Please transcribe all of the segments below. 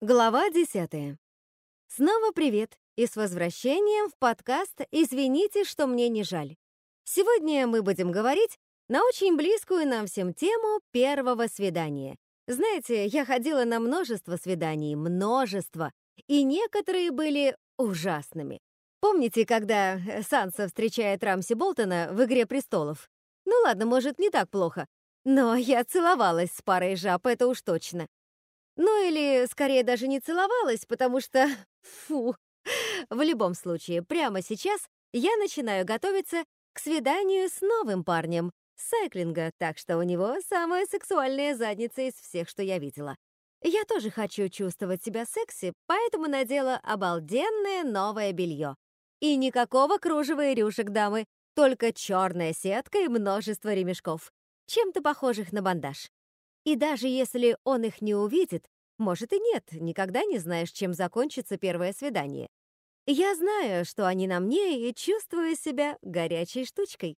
Глава 10. Снова привет и с возвращением в подкаст «Извините, что мне не жаль». Сегодня мы будем говорить на очень близкую нам всем тему первого свидания. Знаете, я ходила на множество свиданий, множество, и некоторые были ужасными. Помните, когда Санса встречает Рамси Болтона в «Игре престолов»? Ну ладно, может, не так плохо. Но я целовалась с парой жаб, это уж точно. Ну или, скорее, даже не целовалась, потому что... Фу. В любом случае, прямо сейчас я начинаю готовиться к свиданию с новым парнем сайклинга, так что у него самая сексуальная задница из всех, что я видела. Я тоже хочу чувствовать себя секси, поэтому надела обалденное новое белье. И никакого кружева и рюшек, дамы, только черная сетка и множество ремешков, чем-то похожих на бандаж. И даже если он их не увидит, может и нет, никогда не знаешь, чем закончится первое свидание. Я знаю, что они на мне, и чувствую себя горячей штучкой.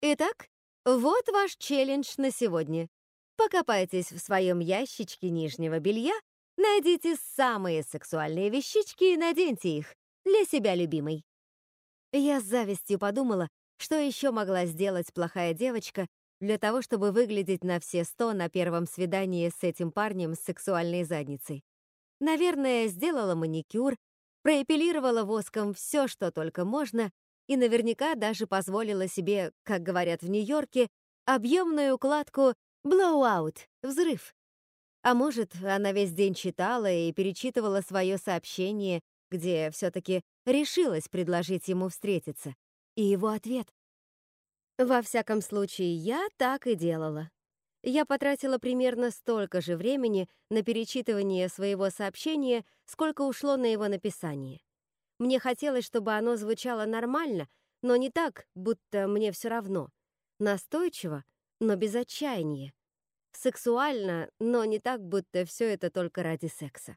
Итак, вот ваш челлендж на сегодня. Покопайтесь в своем ящичке нижнего белья, найдите самые сексуальные вещички и наденьте их для себя любимой. Я с завистью подумала, что еще могла сделать плохая девочка, для того, чтобы выглядеть на все сто на первом свидании с этим парнем с сексуальной задницей. Наверное, сделала маникюр, проэпилировала воском все, что только можно, и наверняка даже позволила себе, как говорят в Нью-Йорке, объемную укладку «blowout» — взрыв. А может, она весь день читала и перечитывала свое сообщение, где все-таки решилась предложить ему встретиться. И его ответ во всяком случае, я так и делала. Я потратила примерно столько же времени на перечитывание своего сообщения, сколько ушло на его написание. Мне хотелось, чтобы оно звучало нормально, но не так, будто мне все равно. Настойчиво, но без отчаяния. Сексуально, но не так, будто все это только ради секса.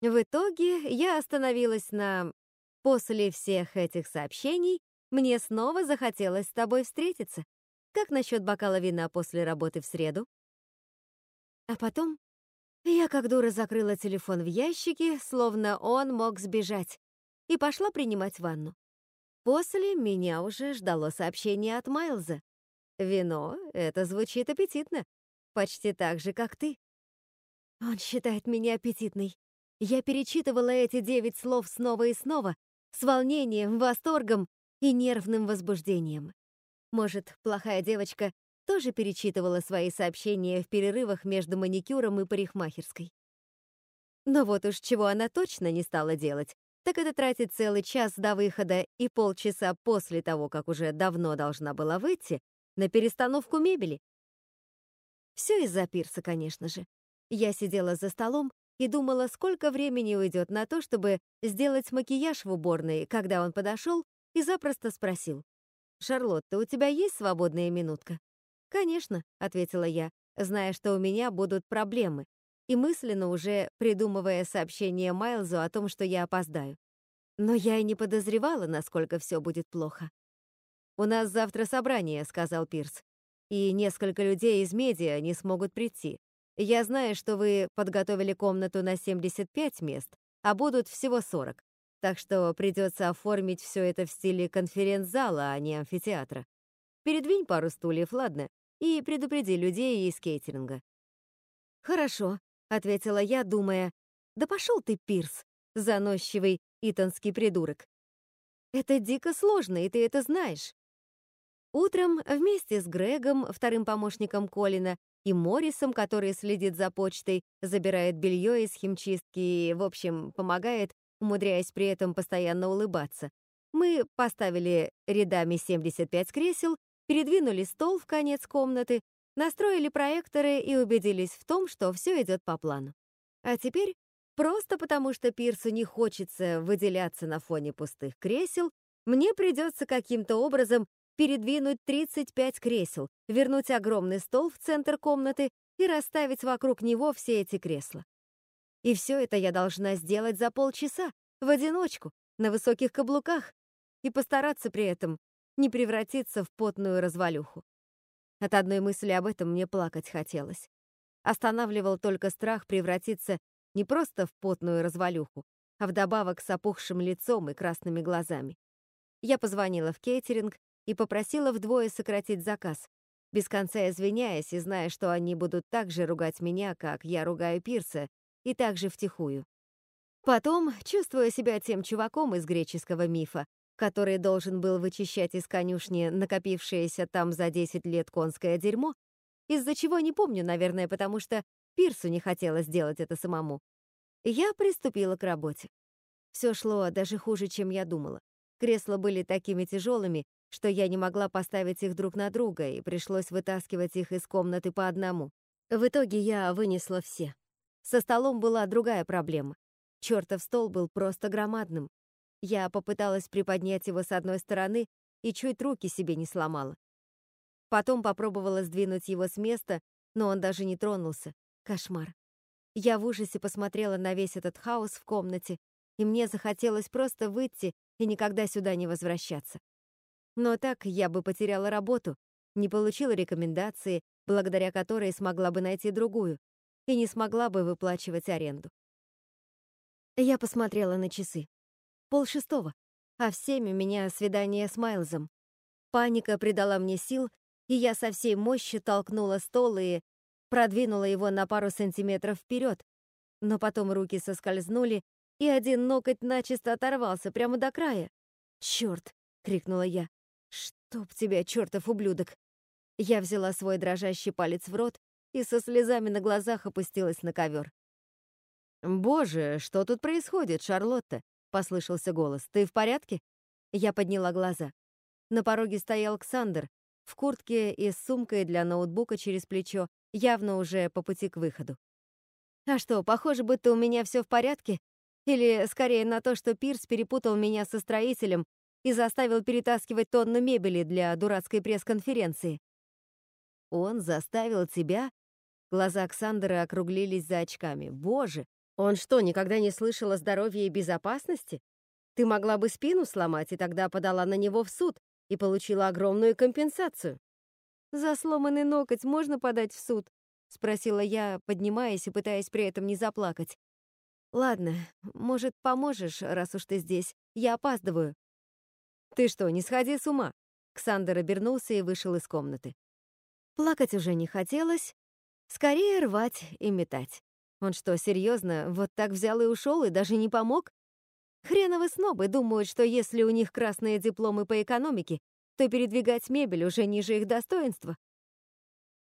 В итоге я остановилась на «после всех этих сообщений мне снова захотелось с тобой встретиться. Как насчет бокала вина после работы в среду? А потом я как дура закрыла телефон в ящике, словно он мог сбежать, и пошла принимать ванну. После меня уже ждало сообщение от Майлза. «Вино — это звучит аппетитно, почти так же, как ты». Он считает меня аппетитной. Я перечитывала эти девять слов снова и снова, с волнением, восторгом и нервным возбуждением. Может, плохая девочка тоже перечитывала свои сообщения в перерывах между маникюром и парикмахерской. Но вот уж чего она точно не стала делать, так это тратить целый час до выхода и полчаса после того, как уже давно должна была выйти, на перестановку мебели. Все из-за пирса, конечно же. Я сидела за столом и думала, сколько времени уйдет на то, чтобы сделать макияж в уборной, когда он подошел и запросто спросил. «Шарлотта, у тебя есть свободная минутка?» «Конечно», — ответила я, зная, что у меня будут проблемы, и мысленно уже придумывая сообщение Майлзу о том, что я опоздаю. Но я и не подозревала, насколько все будет плохо. «У нас завтра собрание», — сказал Пирс, «и несколько людей из медиа не смогут прийти. Я знаю, что вы подготовили комнату на 75 мест, а будут всего 40. Так что придется оформить все это в стиле конференц-зала, а не амфитеатра. Передвинь пару стульев, ладно, и предупреди людей из кейтеринга. «Хорошо», — ответила я, думая, «да пошел ты, Пирс, заносчивый итонский придурок. Это дико сложно, и ты это знаешь». Утром вместе с Грегом, вторым помощником Колина, и Моррисом, который следит за почтой, забирает белье из химчистки и, в общем, помогает умудряясь при этом постоянно улыбаться. Мы поставили рядами 75 кресел, передвинули стол в конец комнаты, настроили проекторы и убедились в том, что все идет по плану. А теперь, просто потому что Пирсу не хочется выделяться на фоне пустых кресел, мне придется каким-то образом передвинуть 35 кресел, вернуть огромный стол в центр комнаты и расставить вокруг него все эти кресла. И все это я должна сделать за полчаса, в одиночку, на высоких каблуках, и постараться при этом не превратиться в потную развалюху. От одной мысли об этом мне плакать хотелось. Останавливал только страх превратиться Не просто в потную развалюху, а вдобавок с опухшим лицом и красными глазами. Я позвонила в кейтеринг и попросила вдвое сократить заказ, без конца извиняясь и зная, что они будут так же ругать меня, как я ругаю Пирса, и так же втихую. Потом, чувствуя себя тем чуваком из греческого мифа, который должен был вычищать из конюшни накопившееся там за 10 лет конское дерьмо, из-за чего не помню, наверное, потому что Пирсу не хотелось сделать это самому, я приступила к работе. Все шло даже хуже, чем я думала. Кресла были такими тяжелыми, что я не могла поставить их друг на друга, и пришлось вытаскивать их из комнаты по одному. В итоге я вынесла все. Со столом была другая проблема. Чёртов стол был просто громадным. Я попыталась приподнять его с одной стороны и чуть руки себе не сломала. Потом попробовала сдвинуть его с места, но он даже не тронулся. Кошмар. Я в ужасе посмотрела на весь этот хаос в комнате, и мне захотелось просто выйти и никогда сюда не возвращаться. Но так я бы потеряла работу, не получила рекомендации, благодаря которой смогла бы найти другую, и не смогла бы выплачивать аренду. Я посмотрела на часы. Пол шестого, а в семь у меня свидание с Майлзом. Паника придала мне сил, и я со всей мощи толкнула стол и продвинула его на пару сантиметров вперед, но потом руки соскользнули, и один ноготь начисто оторвался прямо до края. «Чёрт!» — крикнула я. «Чтоб тебя, чертов ублюдок!» Я взяла свой дрожащий палец в рот и со слезами на глазах опустилась на ковер. «Боже, что тут происходит, Шарлотта?» — послышался голос. «Ты в порядке?» Я подняла глаза. На пороге стоял Александр, в куртке и с сумкой для ноутбука через плечо, явно уже по пути к выходу. «А что, похоже, будто у меня все в порядке? Или, скорее, на то, что Пирс перепутал меня со строителем и заставил перетаскивать тонну мебели для дурацкой пресс-конференции. Он заставил тебя? Глаза Оксандра округлились за очками. Боже, он что, никогда не слышал о здоровье и безопасности? Ты могла бы спину сломать, и тогда подала на него в суд и получила огромную компенсацию. За сломанный ноготь можно подать в суд? Спросила я, поднимаясь и пытаясь при этом не заплакать. Ладно, может, поможешь, раз уж ты здесь. Я опаздываю. «Ты что, не сходи с ума?» Ксандер обернулся и вышел из комнаты. Плакать уже не хотелось, скорее рвать и метать. Он что, серьезно, вот так взял и ушел и даже не помог? Хреновы снобы думают, что если у них красные дипломы по экономике, то передвигать мебель уже ниже их достоинства.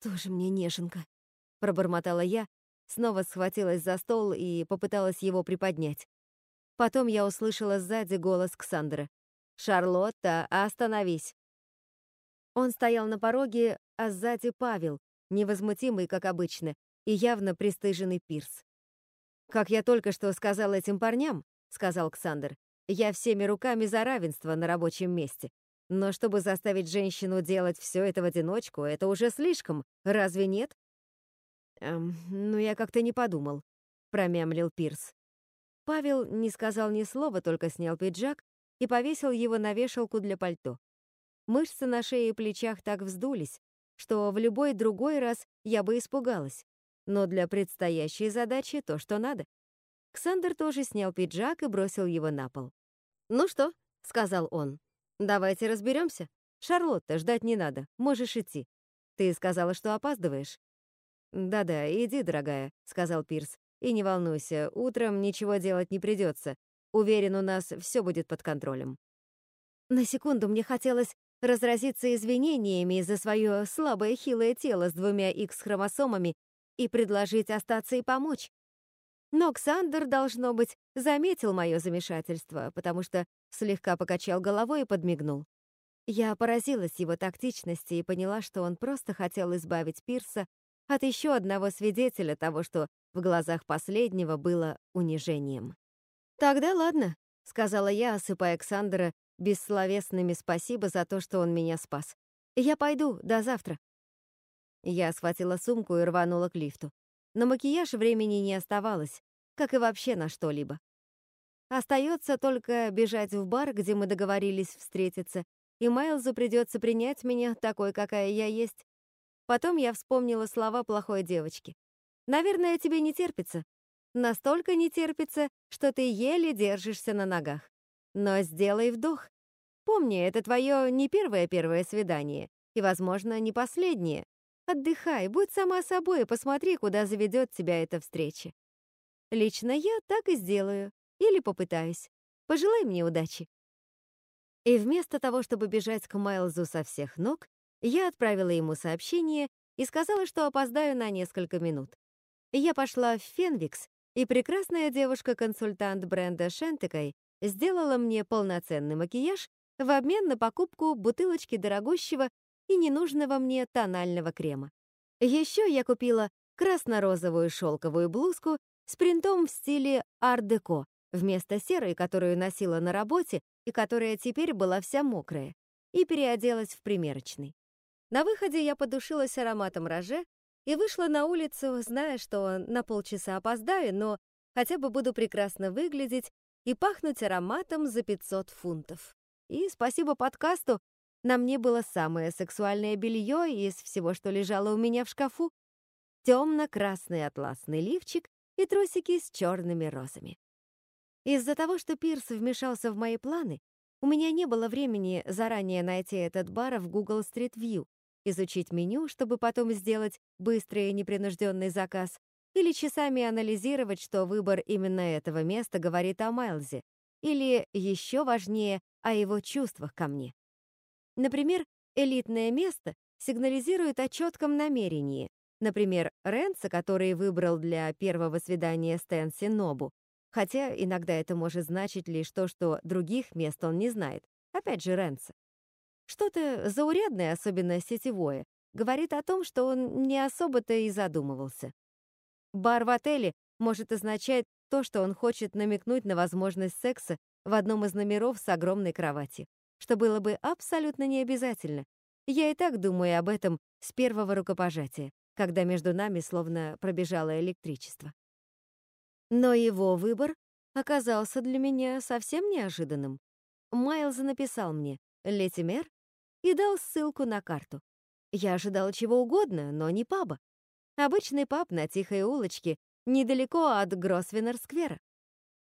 «Тоже мне неженка», — пробормотала я, снова схватилась за стол и попыталась его приподнять. Потом я услышала сзади голос Ксандера. «Шарлотта, остановись!» Он стоял на пороге, а сзади Павел, невозмутимый, как обычно, и явно пристыженный Пирс. «Как я только что сказал этим парням», — сказал Ксандр, «я всеми руками за равенство на рабочем месте. Но чтобы заставить женщину делать все это в одиночку, это уже слишком, разве нет?» «Эм, ну я как-то не подумал», — промямлил Пирс. Павел не сказал ни слова, только снял пиджак и повесил его на вешалку для пальто. Мышцы на шее и плечах так вздулись, что в любой другой раз я бы испугалась. Но для предстоящей задачи то, что надо. Ксандер тоже снял пиджак и бросил его на пол. «Ну что?» — сказал он. «Давайте разберемся. Шарлотта, ждать не надо, можешь идти. Ты сказала, что опаздываешь». «Да-да, иди, дорогая», — сказал Пирс. «И не волнуйся, утром ничего делать не придется. Уверен, у нас все будет под контролем. На секунду мне хотелось разразиться извинениями за свое слабое хилое тело с двумя X-хромосомами и предложить остаться и помочь. Но Ксандер, должно быть, заметил мое замешательство, потому что слегка покачал головой и подмигнул. Я поразилась его тактичности и поняла, что он просто хотел избавить Пирса от еще одного свидетеля того, что в глазах последнего было унижением. «Тогда ладно», — сказала я, осыпая Александра бессловесными спасибо за то, что он меня спас. «Я пойду, до завтра». Я схватила сумку и рванула к лифту. На макияж времени не оставалось, как и вообще на что-либо. Остается только бежать в бар, где мы договорились встретиться, и Майлзу придется принять меня такой, какая я есть. Потом я вспомнила слова плохой девочки. «Наверное, тебе не терпится. Настолько не терпится, что ты еле держишься на ногах. Но сделай вдох. Помни, это твое не первое-первое свидание, и, возможно, не последнее. Отдыхай, будь сама собой и посмотри, куда заведет тебя эта встреча. Лично я так и сделаю. Или попытаюсь. Пожелай мне удачи. И вместо того, чтобы бежать к Майлзу со всех ног, я отправила ему сообщение и сказала, что опоздаю на несколько минут. Я пошла в Фенвикс, и прекрасная девушка-консультант бренда Шентекай сделала мне полноценный макияж в обмен на покупку бутылочки дорогущего и ненужного мне тонального крема. Еще я купила красно-розовую шелковую блузку с принтом в стиле ар-деко вместо серой, которую носила на работе и которая теперь была вся мокрая, и переоделась в примерочный. На выходе я подушилась ароматом роже и вышла на улицу, зная, что на полчаса опоздаю, но хотя бы буду прекрасно выглядеть и пахнуть ароматом за 500 фунтов. И спасибо подкасту, на мне было самое сексуальное белье из всего, что лежало у меня в шкафу. Темно-красный атласный лифчик и трусики с черными розами. Из-за того, что Пирс вмешался в мои планы, у меня не было времени заранее найти этот бар в Google Street View, изучить меню, чтобы потом сделать быстрый и непринужденный заказ, или часами анализировать, что выбор именно этого места говорит о Майлзе, или, еще важнее, о его чувствах ко мне. Например, элитное место сигнализирует о четком намерении. Например, Ренса, который выбрал для первого свидания Стэнси Нобу, хотя иногда это может значить лишь то, что других мест он не знает. Опять же, Ренса. Что-то заурядное, особенно сетевое, говорит о том, что он не особо-то и задумывался. Бар в отеле может означать то, что он хочет намекнуть на возможность секса в одном из номеров с огромной кроватью что было бы абсолютно необязательно. Я и так думаю об этом с первого рукопожатия, когда между нами словно пробежало электричество. Но его выбор оказался для меня совсем неожиданным. Майлз написал мне «Летимер» и дал ссылку на карту. Я ожидал чего угодно, но не паба. Обычный паб на тихой улочке, недалеко от Гросвеннер-сквера.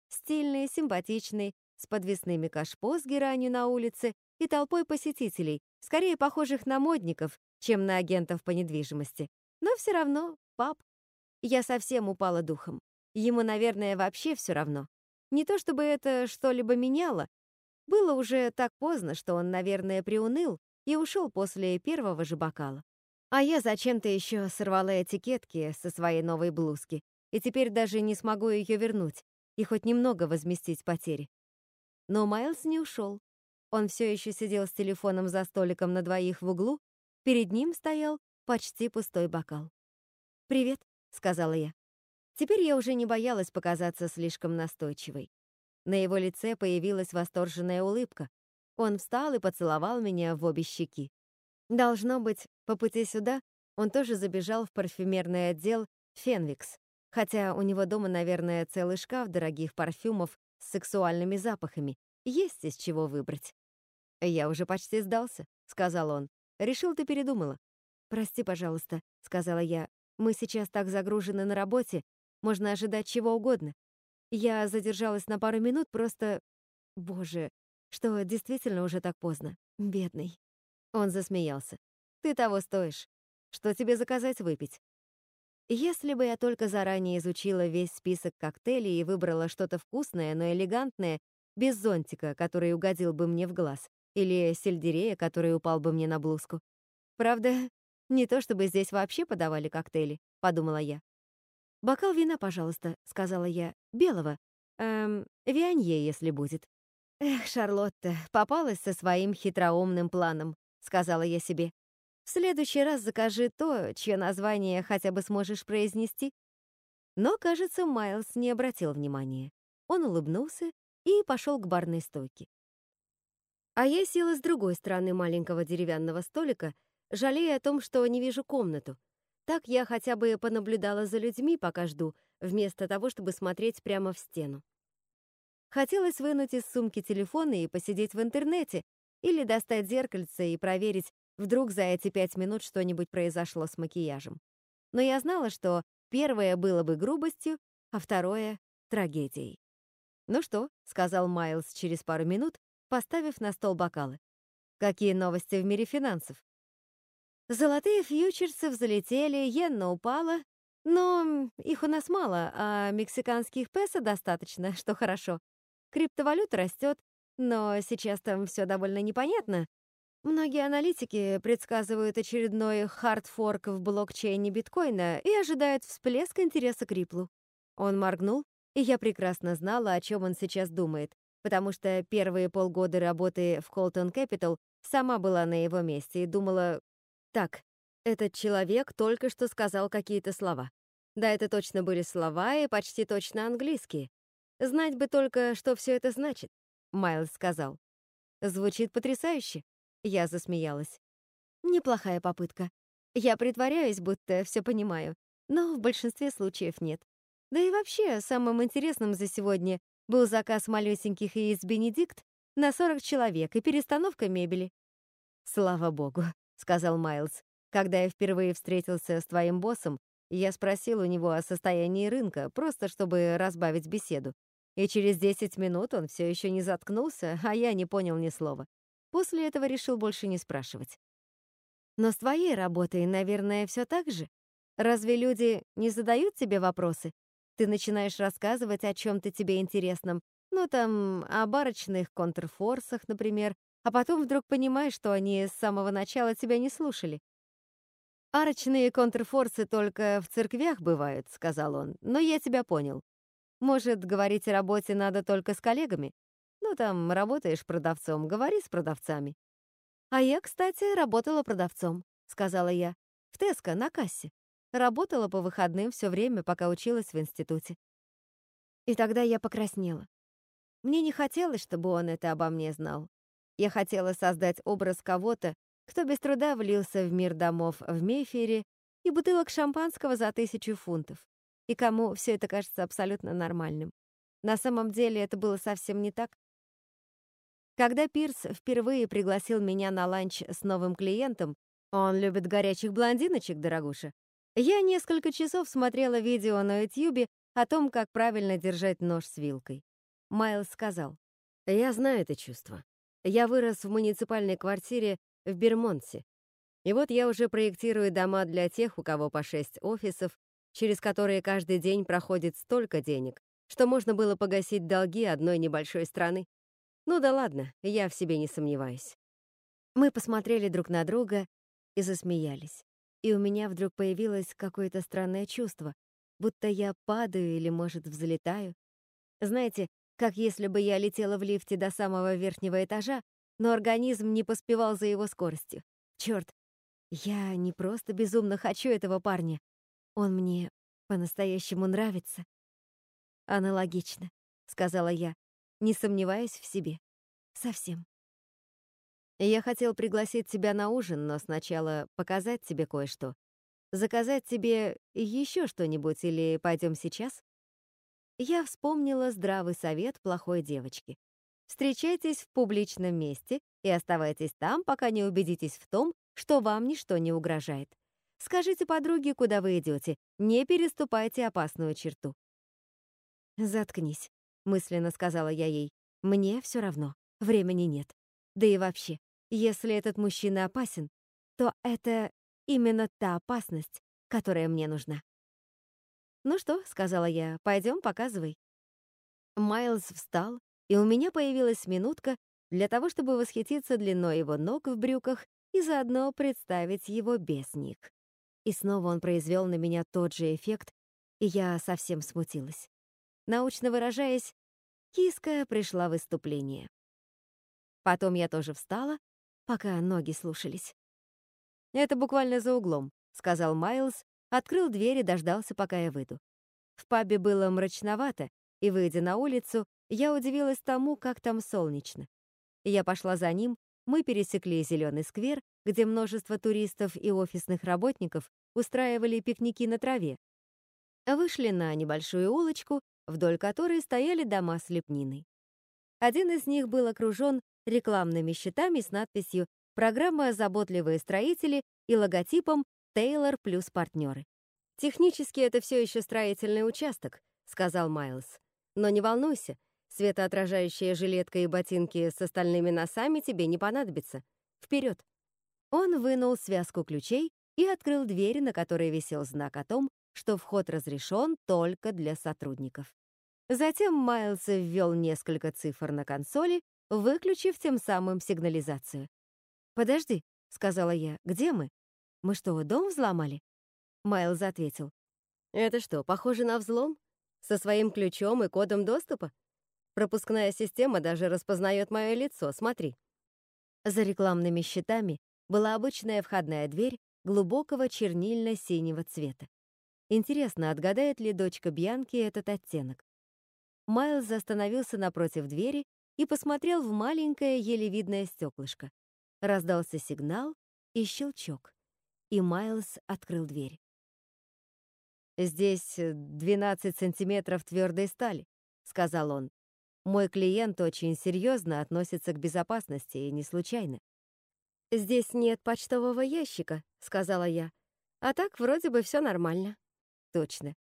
Стильный, симпатичный, с подвесными кашпо с геранью на улице и толпой посетителей, скорее похожих на модников, чем на агентов по недвижимости. Но все равно пап. Я совсем упала духом. Ему, наверное, вообще все равно. Не то чтобы это что-либо меняло. Было уже так поздно, что он, наверное, приуныл и ушел после первого же бокала. А я зачем-то еще сорвала этикетки со своей новой блузки, и теперь даже не смогу ее вернуть и хоть немного возместить потери. Но Майлз не ушел. Он все еще сидел с телефоном за столиком на двоих в углу, перед ним стоял почти пустой бокал. «Привет», — сказала я. Теперь я уже не боялась показаться слишком настойчивой. На его лице появилась восторженная улыбка. Он встал и поцеловал меня в обе щеки. Должно быть, по пути сюда он тоже забежал в парфюмерный отдел Фенвикс, хотя у него дома, наверное, целый шкаф дорогих парфюмов с сексуальными запахами. Есть из чего выбрать. «Я уже почти сдался», — сказал он. «Решил, ты передумала». «Прости, пожалуйста», — сказала я. «Мы сейчас так загружены на работе, можно ожидать чего угодно. Я задержалась на пару минут, просто... Боже, что действительно уже так поздно. Бедный». Он засмеялся. «Ты того стоишь. Что тебе заказать выпить?» Если бы я только заранее изучила весь список коктейлей и выбрала что-то вкусное, но элегантное, без зонтика, который угодил бы мне в глаз, или сельдерея, который упал бы мне на блузку. Правда, не то чтобы здесь вообще подавали коктейли, подумала я. «Бокал вина, пожалуйста», — сказала я. «Белого. Эм, вианье, если будет». «Эх, Шарлотта, попалась со своим хитроумным планом», — сказала я себе. В следующий раз закажи то, чье название хотя бы сможешь произнести. Но, кажется, Майлз не обратил внимания. Он улыбнулся и пошел к барной стойке. А я села с другой стороны маленького деревянного столика, жалея о том, что не вижу комнату. Так я хотя бы понаблюдала за людьми, пока жду, вместо того, чтобы смотреть прямо в стену. Хотелось вынуть из сумки телефон и посидеть в интернете, или достать зеркальце и проверить, Вдруг за эти пять минут что-нибудь произошло с макияжем. Но я знала, что первое было бы грубостью, а второе — трагедией. «Ну что?» — сказал Майлз через пару минут, поставив на стол бокалы. «Какие новости в мире финансов?» Золотые фьючерсы взлетели, иена упала, но их у нас мало, а мексиканских песо достаточно, что хорошо. Криптовалюта растет, но сейчас там все довольно непонятно. Многие аналитики предсказывают очередной хардфорк в блокчейне биткоина и ожидают всплеск интереса к Риплу. Он моргнул, и я прекрасно знала, о чем он сейчас думает, потому что первые полгода работы в Colton Capital сама была на его месте и думала, так, этот человек только что сказал какие-то слова. Да, это точно были слова и почти точно английские. Знать бы только, что все это значит, Майлз сказал. Звучит потрясающе. Я засмеялась. Неплохая попытка. Я притворяюсь, будто все понимаю, но в большинстве случаев нет. Да и вообще, самым интересным за сегодня был заказ малюсеньких яиц Бенедикт на 40 человек и перестановка мебели. Слава богу, — сказал Майлз. «Когда я впервые встретился с твоим боссом, я спросил у него о состоянии рынка, просто чтобы разбавить беседу. И через 10 минут он все еще не заткнулся, а я не понял ни слова. После этого решил больше не спрашивать. Но с твоей работой, наверное, все так же? Разве люди не задают тебе вопросы? Ты начинаешь рассказывать о чем-то тебе интересном, ну там, о барочных контрфорсах, например, а потом вдруг понимаешь, что они с самого начала тебя не слушали. «Арочные контрфорсы только в церквях бывают», — сказал он, — «но я тебя понял. Может, говорить о работе надо только с коллегами? Ну, там, работаешь продавцом, говори с продавцами». «А я, кстати, работала продавцом», — сказала я, — «в Теско, на кассе. Работала по выходным все время, пока училась в институте». И тогда я покраснела. Мне не хотелось, чтобы он это обо мне знал. Я хотела создать образ кого-то, кто без труда влился в мир домов в Мейфере и бутылок шампанского за тысячу фунтов, и кому все это кажется абсолютно нормальным. На самом деле это было совсем не так. Когда Пирс впервые пригласил меня на ланч с новым клиентом, он любит горячих блондиночек, дорогуша, я несколько часов смотрела видео на YouTube о том, как правильно держать нож с вилкой. Майлз сказал, «Я знаю это чувство. Я вырос в муниципальной квартире в Бермонте. И вот я уже проектирую дома для тех, у кого по шесть офисов, через которые каждый день проходит столько денег, что можно было погасить долги одной небольшой страны. Ну да ладно, я в себе не сомневаюсь. Мы посмотрели друг на друга и засмеялись. И у меня вдруг появилось какое-то странное чувство, будто я падаю или, может, взлетаю. Знаете, как если бы я летела в лифте до самого верхнего этажа, но организм не поспевал за его скоростью. Черт, я не просто безумно хочу этого парня. Он мне по-настоящему нравится. Аналогично, сказала я, не сомневаясь в себе. Совсем. Я хотел пригласить тебя на ужин, но сначала показать тебе кое-что. Заказать тебе еще что-нибудь или пойдем сейчас? я вспомнила здравый совет плохой девочки. Встречайтесь в публичном месте и оставайтесь там, пока не убедитесь в том, что вам ничто не угрожает. Скажите подруге, куда вы идете, не переступайте опасную черту. «Заткнись», — мысленно сказала я ей. «Мне все равно, времени нет. Да и вообще, если этот мужчина опасен, то это именно та опасность, которая мне нужна». «Ну что», — сказала я, — «пойдем, показывай». Майлз встал, и у меня появилась минутка для того, чтобы восхититься длиной его ног в брюках и заодно представить его без них. И снова он произвел на меня тот же эффект, и я совсем смутилась. Научно выражаясь, киска пришла в выступление. Потом я тоже встала, пока ноги слушались. «Это буквально за углом», — сказал Майлз, Открыл дверь и дождался, пока я выйду. В пабе было мрачновато, и, выйдя на улицу, я удивилась тому, как там солнечно. Я пошла за ним, мы пересекли зеленый сквер, где множество туристов и офисных работников устраивали пикники на траве. Вышли на небольшую улочку, вдоль которой стояли дома с лепниной. Один из них был окружен рекламными щитами с надписью «Программа «Заботливые строители» и логотипом Тейлор плюс партнеры. Технически это все еще строительный участок, сказал Майлз. «Но не волнуйся, светоотражающая жилетка и ботинки с остальными носами тебе не понадобятся. Вперед!» Он вынул связку ключей и открыл дверь, на которой висел знак о том, что вход разрешен только для сотрудников. Затем Майлз ввел несколько цифр на консоли, выключив тем самым сигнализацию. «Подожди», — сказала я, — «где мы? Мы что, дом взломали?» Майлз ответил. «Это что, похоже на взлом? Со своим ключом и кодом доступа? Пропускная система даже распознает мое лицо, смотри». За рекламными щитами была обычная входная дверь глубокого чернильно-синего цвета. Интересно, отгадает ли дочка Бьянки этот оттенок? Майлз остановился напротив двери и посмотрел в маленькое, еле видное стеклышко. Раздался сигнал и щелчок, и Майлз открыл дверь. «Здесь 12 сантиметров твердой стали», — сказал он. «Мой клиент очень серьезно относится к безопасности и не случайно. «Здесь нет почтового ящика», — сказала я. «А так вроде бы все нормально». «Точно».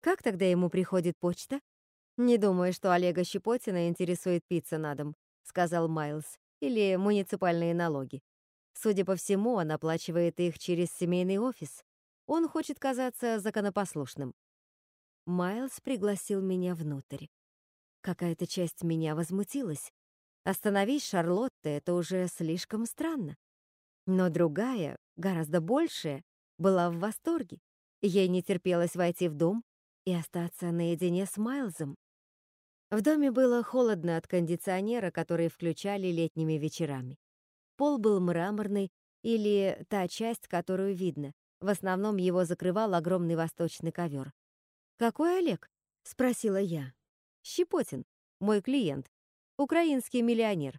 «Как тогда ему приходит почта?» «Не думаю, что Олега Щепотина интересует пицца на дом», — сказал Майлз. «Или муниципальные налоги. Судя по всему, он оплачивает их через семейный офис. Он хочет казаться законопослушным». Майлз пригласил меня внутрь. Какая-то часть меня возмутилась. Остановись, Шарлотта, это уже слишком странно. Но другая, гораздо большая, была в восторге. Ей не терпелось войти в дом и остаться наедине с Майлзом. В доме было холодно от кондиционера, который включали летними вечерами. Пол был мраморный, или та часть, которую видно. В основном его закрывал огромный восточный ковер. «Какой Олег?» — спросила я. «Щепотин, мой клиент украинский миллионер.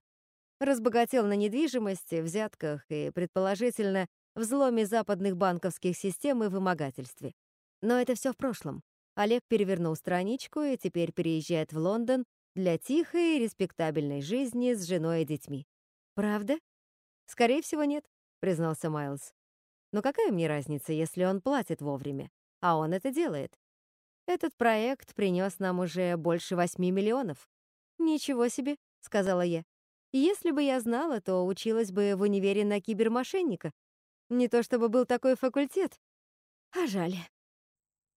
Разбогател на недвижимости, взятках и, предположительно, взломе западных банковских систем и вымогательстве. Но это все в прошлом. Олег перевернул страничку и теперь переезжает в Лондон для тихой и респектабельной жизни с женой и детьми. Правда? Скорее всего, нет, признался Майлз. Но какая мне разница, если он платит вовремя? А он это делает. Этот проект принес нам уже больше 8 миллионов. «Ничего себе», — сказала я. «Если бы я знала, то училась бы в универе на кибермошенника. Не то чтобы был такой факультет. А жаль».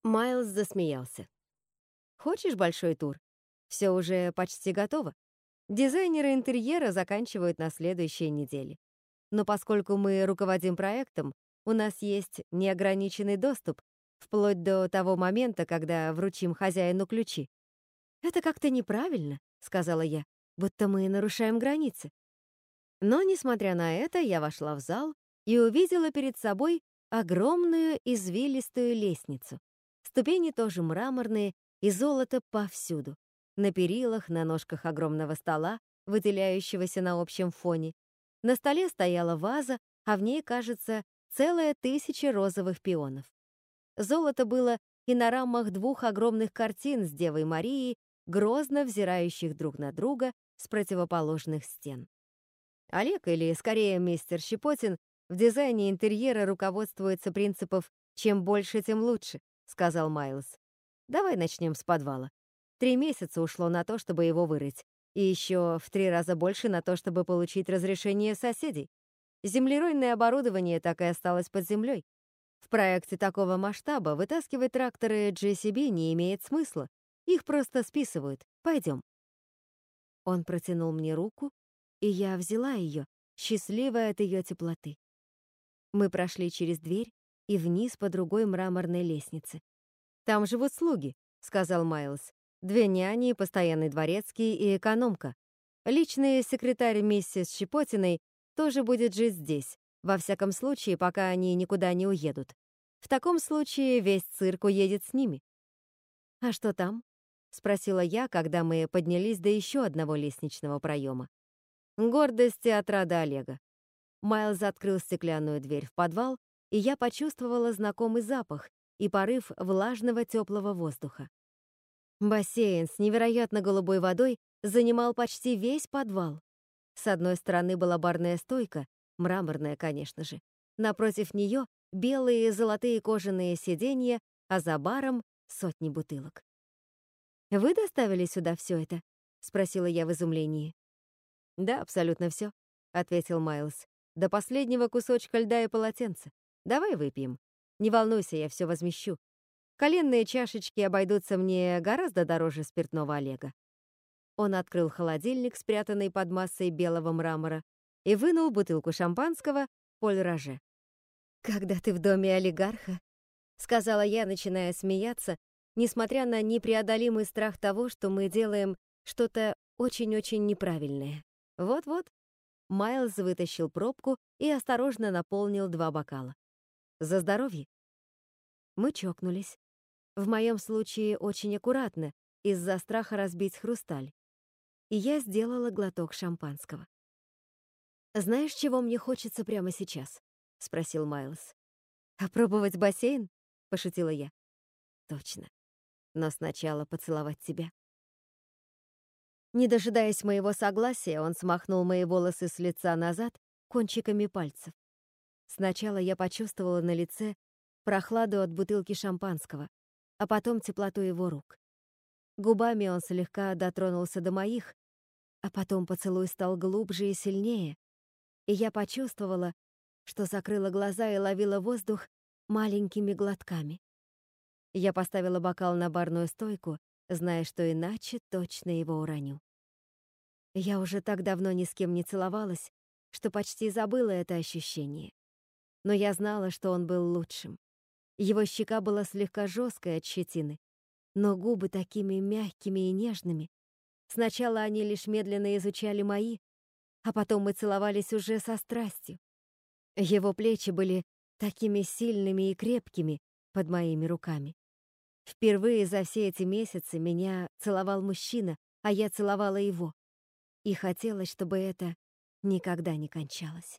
Майлз засмеялся. «Хочешь большой тур? Все уже почти готово. Дизайнеры интерьера заканчивают на следующей неделе. Но поскольку мы руководим проектом, у нас есть неограниченный доступ, вплоть до того момента, когда вручим хозяину ключи. Это как-то неправильно. — сказала я, — будто мы нарушаем границы. Но, несмотря на это, я вошла в зал и увидела перед собой огромную извилистую лестницу. Ступени тоже мраморные, и золото повсюду. На перилах, на ножках огромного стола, выделяющегося на общем фоне. На столе стояла ваза, а в ней, кажется, целая тысяча розовых пионов. Золото было и на рамах двух огромных картин с Девой Марией грозно взирающих друг на друга с противоположных стен. Олег, или скорее мистер Щепотин, в дизайне интерьера руководствуется принципов «чем больше, тем лучше», — сказал Майлз. «Давай начнем с подвала. Три месяца ушло на то, чтобы его вырыть, и еще в три раза больше на то, чтобы получить разрешение соседей. Землеройное оборудование так и осталось под землей. В проекте такого масштаба вытаскивать тракторы JCB не имеет смысла, их просто списывают. Пойдем. Он протянул мне руку, и я взяла ее, счастливая от ее теплоты. Мы прошли через дверь и вниз по другой мраморной лестнице. «Там живут слуги», — сказал Майлз. «Две няни, постоянный дворецкий и экономка. Личный секретарь миссис Щепотиной тоже будет жить здесь, во всяком случае, пока они никуда не уедут. В таком случае весь цирк уедет с ними». «А что там?» — спросила я, когда мы поднялись до еще одного лестничного проема. Гордость и отрада Олега. Майлз открыл стеклянную дверь в подвал, и я почувствовала знакомый запах и порыв влажного теплого воздуха. Бассейн с невероятно голубой водой занимал почти весь подвал. С одной стороны была барная стойка, мраморная, конечно же. Напротив нее белые золотые кожаные сиденья, а за баром сотни бутылок. «Вы доставили сюда все это?» — спросила я в изумлении. «Да, абсолютно все», — ответил Майлз. «До последнего кусочка льда и полотенца. Давай выпьем. Не волнуйся, я все возмещу. Коленные чашечки обойдутся мне гораздо дороже спиртного Олега». Он открыл холодильник, спрятанный под массой белого мрамора, и вынул бутылку шампанского Поль Роже. «Когда ты в доме олигарха», — сказала я, начиная смеяться, несмотря на непреодолимый страх того, что мы делаем что-то очень-очень неправильное. Вот-вот. Майлз вытащил пробку и осторожно наполнил два бокала. За здоровье. Мы чокнулись. В моем случае очень аккуратно, из-за страха разбить хрусталь. И я сделала глоток шампанского. «Знаешь, чего мне хочется прямо сейчас?» — спросил Майлз. «Опробовать бассейн?» — пошутила я. «Точно. Но сначала поцеловать тебя». Не дожидаясь моего согласия, он смахнул мои волосы с лица назад кончиками пальцев. Сначала я почувствовала на лице прохладу от бутылки шампанского, а потом теплоту его рук. Губами он слегка дотронулся до моих, а потом поцелуй стал глубже и сильнее, и я почувствовала, что закрыла глаза и ловила воздух маленькими глотками. Я поставила бокал на барную стойку, зная, что иначе точно его уроню. Я уже так давно ни с кем не целовалась, что почти забыла это ощущение. Но я знала, что он был лучшим. Его щека была слегка жесткой от щетины, но губы такими мягкими и нежными. Сначала они лишь медленно изучали мои, а потом мы целовались уже со страстью. Его плечи были такими сильными и крепкими под моими руками. Впервые за все эти месяцы меня целовал мужчина, а я целовала его. И хотелось, чтобы это никогда не кончалось.